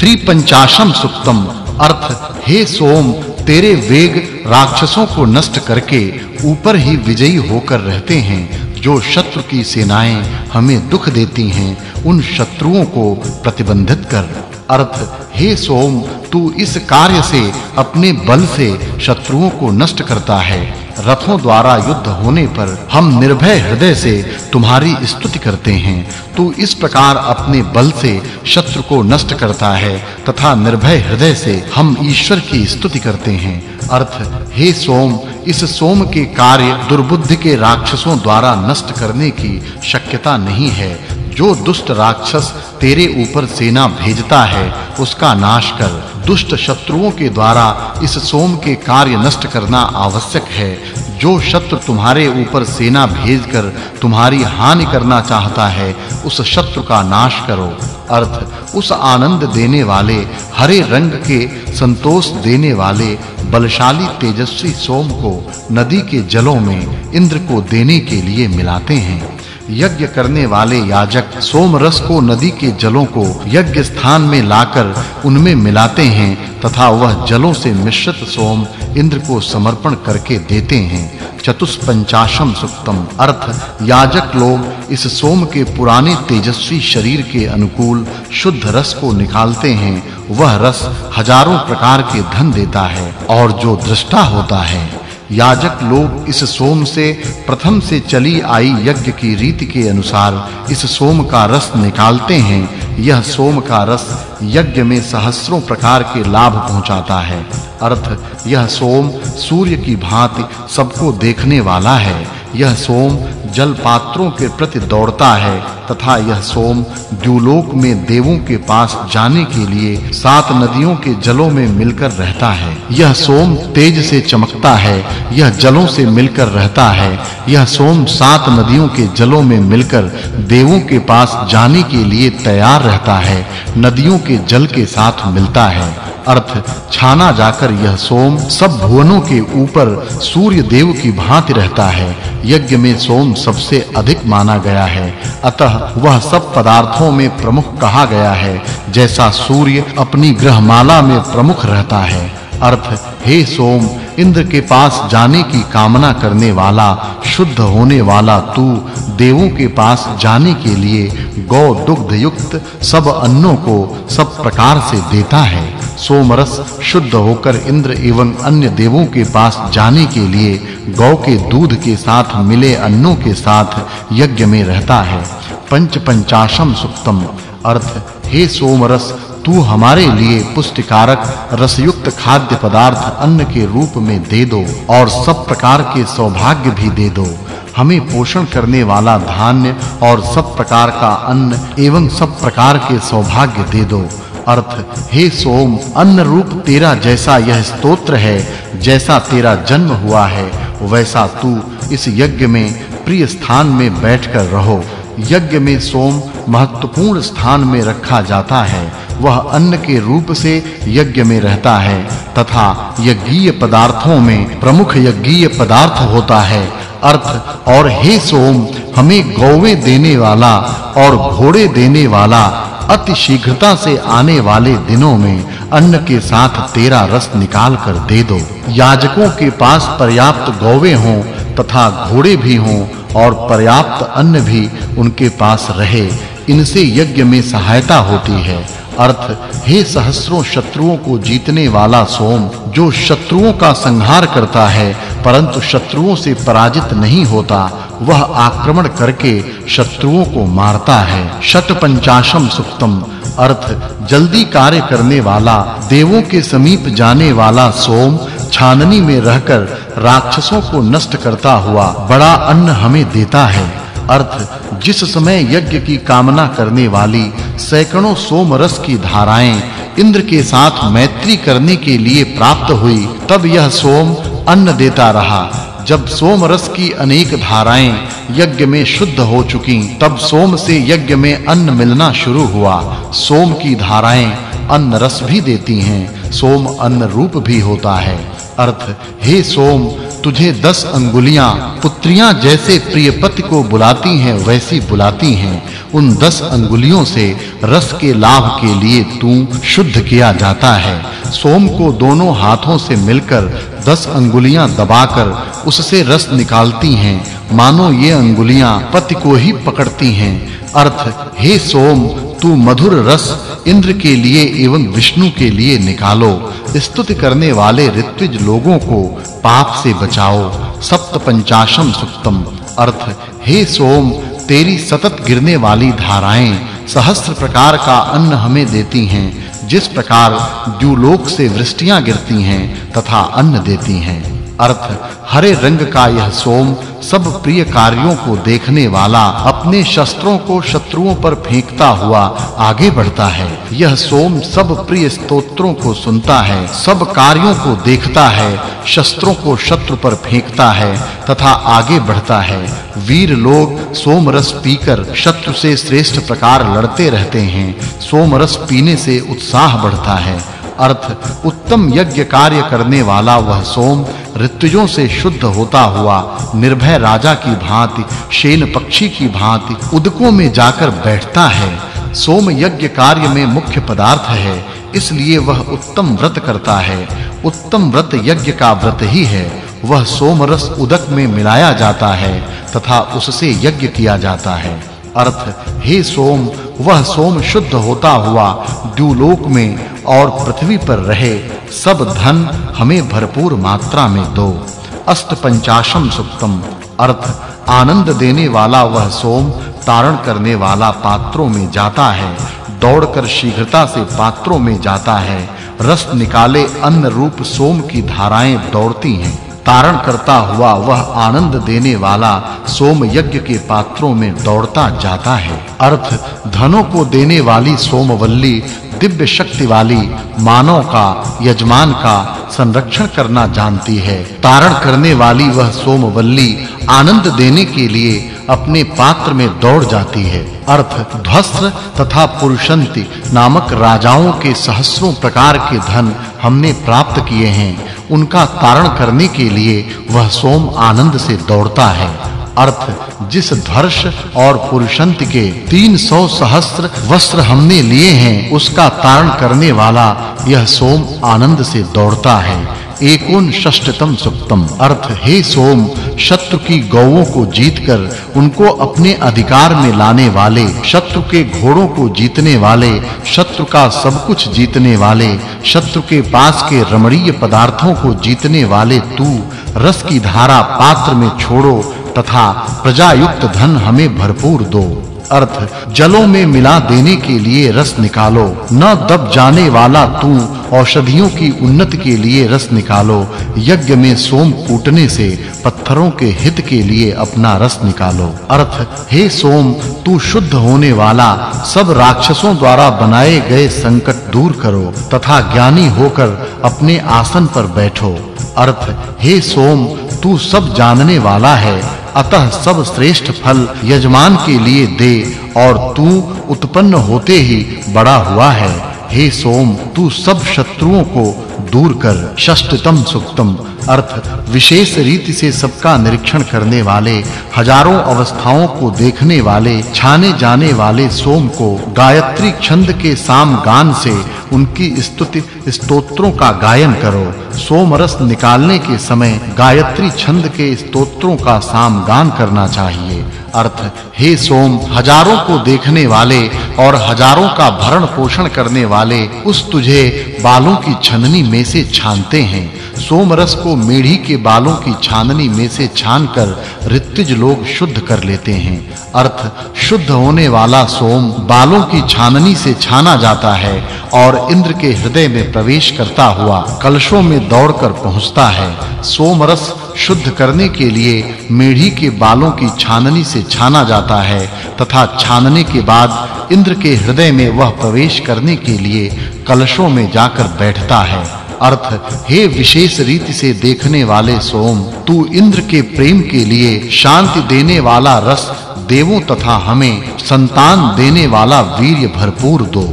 त्रिपंचाशम सुक्तम। अर्थ, हे सोम, तेरे वेग राक्षसों को नष्ट करके ऊपर ही विजयी होकर रहते हैं, जो शत्रु की सेनाएँ हमें दुख देती हैं, उन शत्रुओं को प्रतिबंधित कर। अर्थ, हे सोम, तू इस कार्य से, अपने बल से शत्रुओं को नष्ट करता है। रथों द्वारा युद्ध होने पर हम निर्भय हृदय से तुम्हारी स्तुति करते हैं। तू इस प्रकार अपने बल से शत्रु को नष्ट करता है तथा निर्भय हृदय से हम ईश्वर की स्तुति करते हैं। अर्थ, हे सोम, इस सोम के कार्य दुर्बुद्धि के राक्षसों द्वारा नष्ट करने की शक्यता नहीं है। जो दुष्ट राक्षस तेरे ऊपर सेना भेजता है, उसका नाश कर। दुष्ट शत्रुओं के द्वारा इस सोम के कार्य नष्ट करना आवश्यक है। जो शत्रु तुम्हारे ऊपर सेना भेजकर तुम्हारी हानि करना चाहता है, उस शत्रु का नाश करो। अर्थ, उस आनंद देने वाले, हरे रंग के संतोष देने वाले, बलशाली तेजस्वी सोम को नदी के जलों में, इंद्र को देने के लिए मिलाते हैं। यज्ञ करने वाले याजक सोम रस को नदी के जलों को यज्ञ स्थान में लाकर उनमें मिलाते हैं तथा वह जलों से मिश्रित सोम इंद्र को समर्पण करके देते हैं। चतुष्पंचाशम सुक्तम। अर्थ, याजक लोग इस सोम के पुराने तेजस्वी शरीर के अनुकूल शुद्ध रस को निकालते हैं। वह रस हज़ारों प्रकार के धन देता है और जो दृष्टा होता है। याजक लोग इस सोम से, प्रथम से चली आई यज्ञ की रीति के अनुसार इस सोम का रस निकालते हैं। यह सोम का रस यज्ञ में सहस्त्रों प्रकार के लाभ पहुंचाता है। अर्थ यह सोम सूर्य की भांति सबको देखने वाला है। यह सोम जल पात्रों के प्रति दौड़ता है तथा यह सोम द्युलोक में देवों के पास जाने के लिए सात नदियों के जलों में मिलकर रहता है। यह सोम तेज से चमकता है, यह जलों से मिलकर रहता है। यह सोम सात नदियों के जलों में मिलकर देवों के पास जाने के लिए तैयार रहता है, नदियों के जल के साथ मिलता है। अर्थ, छाना जाकर यह सोम सब भुवनों के ऊपर सूर्य देव की भांति रहता है। यज्ञ में सोम सबसे अधिक माना गया है। अतः वह सब पदार्थों में प्रमुख कहा गया है, जैसा सूर्य अपनी ग्रहमाला में प्रमुख रहता है। अर्थ, हे सोम, इंद्र के पास जाने की कामना करने वाला, शुद्ध होने वाला तू, देवों के पास जाने के लिए गौ दुग्ध युक्त सब अन्नों को सब प्रकार से देता है। सोमरस शुद्ध होकर इंद्र एवं अन्य देवों के पास जाने के लिए गौ के दूध के साथ मिले अन्नों के साथ यज्ञ में रहता है। पंच पंचाशम सुक्तम। अर्थ, हे सोमरस, तू हमारे लिए पुष्टिकारक, रसयुक्त खाद्य पदार्थ अन्न के रूप में दे दो और सब प्रकार के सौभाग्य भी दे दो। हमें पोषण करने वाला धान्य और सब प्रकार का अन्न एवं सब प्रकार के सौभाग्य दे दो। अर्थ, हे सोम, अन्न रूप तेरा जैसा यह स्तोत्र है, जैसा तेरा जन्म हुआ है, वैसा तू इस यज्ञ में, प्रिय स्थान में बैठकर रहो। यज्ञ में सोम महत्वपूर्ण स्थान में रखा जाता है, वह अन्न के रूप से यज्ञ में रहता है, तथा यज्ञीय पदार्थों में प्रमुख यज्ञीय पदार्थ होता है। अर्थ, और हे सोम, हमें गौवे देने वाला और घोड़े देने वाला अति शीघ्रता से आने वाले दिनों में अन्न के साथ तेरा रस निकाल कर दे दो। याजकों के पास पर्याप्त गौवे हों तथा घोड़े भी हों और पर्याप्त अन्न भी उनके पास रहे। इनसे यज्ञ में सहायता होती है। अर्थ, हे सहस्त्रों शत्रुओं को जीतने वाला सोम, जो शत्रुओं का संहार करता है परंतु शत्रुओं से पराजित नहीं होता, वह आक्रमण करके शत्रुओं को मारता है। शत पंचाशम सुक्तम, अर्थ, जल्दी कार्य करने वाला, देवों के समीप जाने वाला सोम, छाननी में रहकर राक्षसों को नष्ट करता हुआ बड़ा अन्न हमें देता है। अर्थ, जिस समय यज्ञ की कामना करने वाली सैकड़ों सोम रस की धाराएँ इंद्र के साथ मैत्री करने के लिए प्राप्त हुई, तब यह सोम अन्न देता रहा। जब सोम रस की अनेक धाराएँ यज्ञ में शुद्ध हो चुकी, तब सोम से यज्ञ में अन्न मिलना शुरू हुआ। सोम की धाराएँ अन्न रस भी देती हैं, सोम अन्न रूप भी होता है। अर्थ, हे सोम, तुझे दस अंगुलियाँ, पुत्रियाँ जैसे प्रिय पति को बुलाती हैं, वैसी बुलाती हैं। उन दस अंगुलियों से रस के लाभ के लिए तू शुद्ध किया जाता है। सोम को दोनों हाथों से मिलकर दस अंगुलियाँ दबाकर उससे रस निकालती हैं। मानो ये अंगुलियाँ पति को ही पकड़ती हैं। अर्थ, हे सोम, तू मधुर रस इंद्र के लिए एवं विष्णु के लिए निकालो। स्तुति करने वाले ऋत्विज लोगों को पाप से बचाओ। सप्त पंचाशम सुक्तम। अर्थ, हे सोम तेरी सतत गिरने वाली धाराएँ सहस्त्र प्रकार का अन्न हमें देती हैं, जिस प्रकार द्युलोक से वृष्टियाँ गिरती हैं तथा अन्न देती हैं। अर्थ, हरे रंग का यह सोम सब प्रिय कार्यों को देखने वाला, अपने शस्त्रों को शत्रुओं पर फेंकता हुआ आगे बढ़ता है। यह सोम सब प्रिय स्तोत्रों को सुनता है, सब कार्यों को देखता है, शस्त्रों को शत्रु पर फेंकता है, तथा आगे बढ़ता है। वीर लोग सोम रस पीकर शत्रु से श्रेष्ठ प्रकार लड़ते रहते हैं, सोम रस पीने से उत्साह बढ़ता है। अर्थ, उत्तम यज्ञ कार्य करने वाला वह सोम ऋतुजों से शुद्ध होता हुआ, निर्भय राजा की भांति, शेन पक्षी की भांति उदकों में जाकर बैठता है। सोम यज्ञ कार्य में मुख्य पदार्थ है, इसलिए वह उत्तम व्रत करता है। उत्तम व्रत यज्ञ का व्रत ही है, वह सोम रस उदक में मिलाया जाता है, तथा उससे यज्ञ किया जाता है। अर्थ, हे सोम, वह सोम शुद्ध होता हुआ, द्युलोक में और पृथ्वी पर रहे, सब धन हमें भरपूर मात्रा में दो। अष्टपंचाशम सुक्तम अर्थ, आनंद देने वाला वह सोम तारण करने वाला पात्रों में जाता है, दौड़कर शीघ्रता से पात्रों में जाता है। रस निकाले अन्न रूप सोम की धाराएँ दौड़ती हैं। तारण करता हुआ वह आनंद देने वाला सोम यज्ञ के पात्रों में दौड़ता जाता है। अर्थ धनों को देने वाली सोमवल्ली, दिव्य शक्ति वाली, मानव का, यजमान का संरक्षण करना जानती है। तारण करने वाली वह सोमवल्ली आनंद देने के लिए अपने पात्र में दौड़ जाती है। अर्थ, ध्वस्त्र तथा पुरुषंति नामक राजाओं के सहस्रों प्रकार के धन हमने प्राप्त किए हैं। उनका तारण करने के लिए वह सोम आनंद से दौड़ता है। अर्थ, जिस धर्ष और पुरुषंत के 300 सहस्त्र वस्त्र हमने लिए हैं, उसका तारण करने वाला यह सोम आनंद से दौड़ता है। एकोन षष्ठतम सुक्तम अर्थ, हे सोम, शत्रु की गौओं को जीतकर, उनको अपने अधिकार में लाने वाले, शत्रु के घोड़ों को जीतने वाले, शत्रु का सब कुछ जीतने वाले, शत्रु के पास के रमणीय पदार्थों को जीतने वाले तू, रस की धारा पात्र में छोड़ो, तथा प्रजायुक्त धन हमें भरपूर दो। अर्थ जलों में मिला देने के लिए रस निकालो। न दब जाने वाला तू औषधियों की उन्नति के लिए रस निकालो। यज्ञ में सोम कूटने से पत्थरों के हित के लिए अपना रस निकालो। अर्थ हे सोम, तू शुद्ध होने वाला, सब राक्षसों द्वारा बनाए गए संकट दूर करो, तथा ज्ञानी होकर अपने आसन पर बैठो। अर्थ हे सोम, तू सब जानने वाला है अतः सब श्रेष्ठ फल यजमान के लिए दे और तू उत्पन्न होते ही बड़ा हुआ है। हे सोम, तू सब शत्रुओं को दूर कर षष्ठतम सुक्तम। अर्थ, विशेष रीति से सबका निरीक्षण करने वाले, हज़ारों अवस्थाओं को देखने वाले, छाने जाने वाले सोम को, गायत्री छंद के साम गान से उनकी स्तुति, स्तोत्रों का गायन करो। सोम रस निकालने के समय गायत्री छंद के स्तोत्रों का साम गान करना चाहिए। अर्थ, हे सोम, हज़ारों को देखने वाले और हज़ारों का भरण पोषण करने वाले उस तुझे बालों की छननी में से छानते हैं। सोम रस को मेढ़ी के बालों की छाननी में से छानकर ऋतिज लोग शुद्ध कर लेते हैं। अर्थ, शुद्ध होने वाला सोम बालों की छाननी से छाना जाता है और इंद्र के हृदय में प्रवेश करता हुआ कलशों में दौड़कर पहुँचता है। सोम रस शुद्ध करने के लिए मेढ़ी के बालों की छाननी से छाना जाता है, तथा छानने के बाद इंद्र के हृदय में वह प्रवेश करने के लिए कलशों में जाकर बैठता है। अर्थ, हे विशेष रीति से देखने वाले सोम, तू इंद्र के प्रेम के लिए शांति देने वाला रस देवों तथा हमें संतान देने वाला वीर्य भरपूर दो।